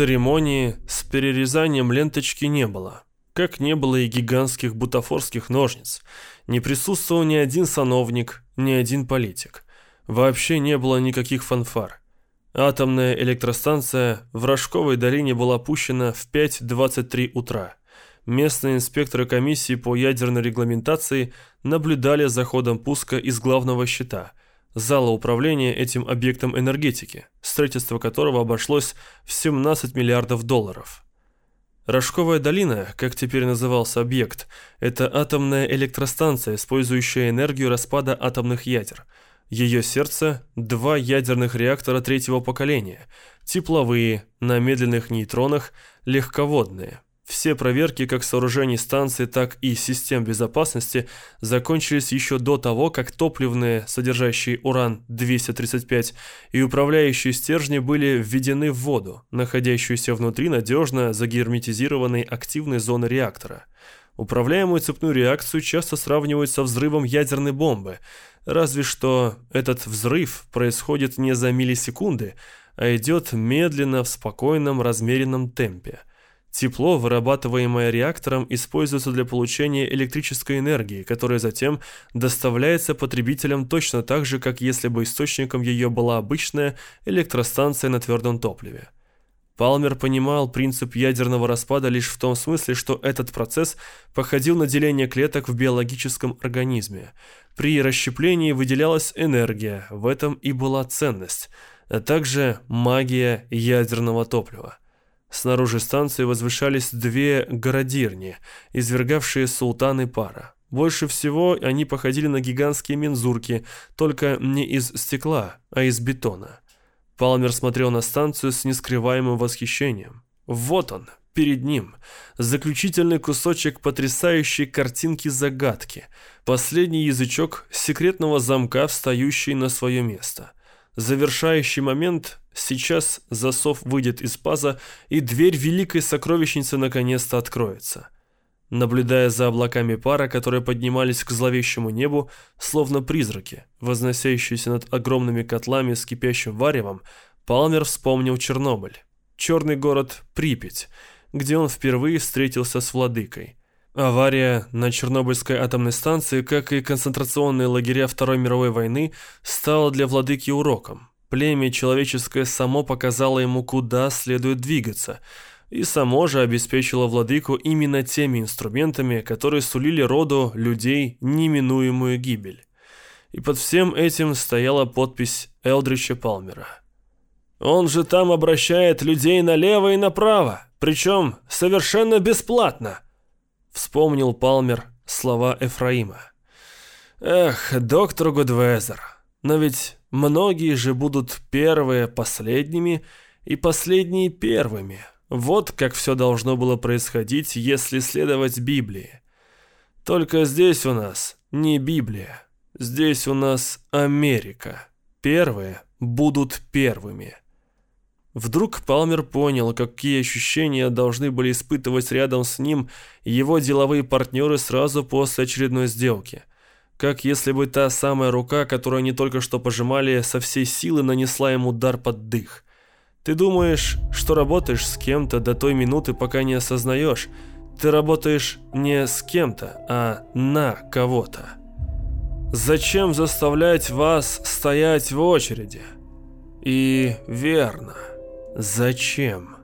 Церемонии с перерезанием ленточки не было, как не было и гигантских бутафорских ножниц. Не присутствовал ни один сановник, ни один политик. Вообще не было никаких фанфар. Атомная электростанция в Рожковой долине была опущена в 5.23 утра. Местные инспекторы комиссии по ядерной регламентации наблюдали за ходом пуска из главного щита, зала управления этим объектом энергетики, строительство которого обошлось в 17 миллиардов долларов. Рожковая долина, как теперь назывался объект, это атомная электростанция, использующая энергию распада атомных ядер. Ее сердце – два ядерных реактора третьего поколения, тепловые, на медленных нейтронах, легководные – все проверки как сооружений станции, так и систем безопасности закончились еще до того, как топливные, содержащие уран-235, и управляющие стержни были введены в воду, находящуюся внутри надежно загерметизированной активной зоны реактора. Управляемую цепную реакцию часто сравнивают со взрывом ядерной бомбы, разве что этот взрыв происходит не за миллисекунды, а идет медленно в спокойном размеренном темпе – Тепло, вырабатываемое реактором, используется для получения электрической энергии, которая затем доставляется потребителям точно так же, как если бы источником ее была обычная электростанция на твердом топливе. Палмер понимал принцип ядерного распада лишь в том смысле, что этот процесс походил на деление клеток в биологическом организме. При расщеплении выделялась энергия, в этом и была ценность, а также магия ядерного топлива. Снаружи станции возвышались две городирни, извергавшие султаны пара. Больше всего они походили на гигантские мензурки, только не из стекла, а из бетона. Палмер смотрел на станцию с нескрываемым восхищением. Вот он, перед ним, заключительный кусочек потрясающей картинки-загадки, последний язычок секретного замка, встающий на свое место – Завершающий момент – сейчас засов выйдет из паза, и дверь великой сокровищницы наконец-то откроется. Наблюдая за облаками пара, которые поднимались к зловещему небу, словно призраки, возносящиеся над огромными котлами с кипящим варевом, Палмер вспомнил Чернобыль, черный город Припять, где он впервые встретился с владыкой. Авария на Чернобыльской атомной станции, как и концентрационные лагеря Второй мировой войны, стала для владыки уроком. Племя человеческое само показало ему, куда следует двигаться, и само же обеспечило владыку именно теми инструментами, которые сулили роду людей неминуемую гибель. И под всем этим стояла подпись Элдрича Палмера. «Он же там обращает людей налево и направо, причем совершенно бесплатно», Вспомнил Палмер слова Эфраима. Эх, доктор Гудвезер, но ведь многие же будут первые последними и последние первыми. Вот как все должно было происходить, если следовать Библии. Только здесь у нас не Библия, здесь у нас Америка. Первые будут первыми. Вдруг Палмер понял, какие ощущения должны были испытывать рядом с ним его деловые партнеры сразу после очередной сделки. Как если бы та самая рука, которую они только что пожимали, со всей силы нанесла ему удар под дых. Ты думаешь, что работаешь с кем-то до той минуты, пока не осознаешь. Ты работаешь не с кем-то, а на кого-то. Зачем заставлять вас стоять в очереди? И верно. Зачем?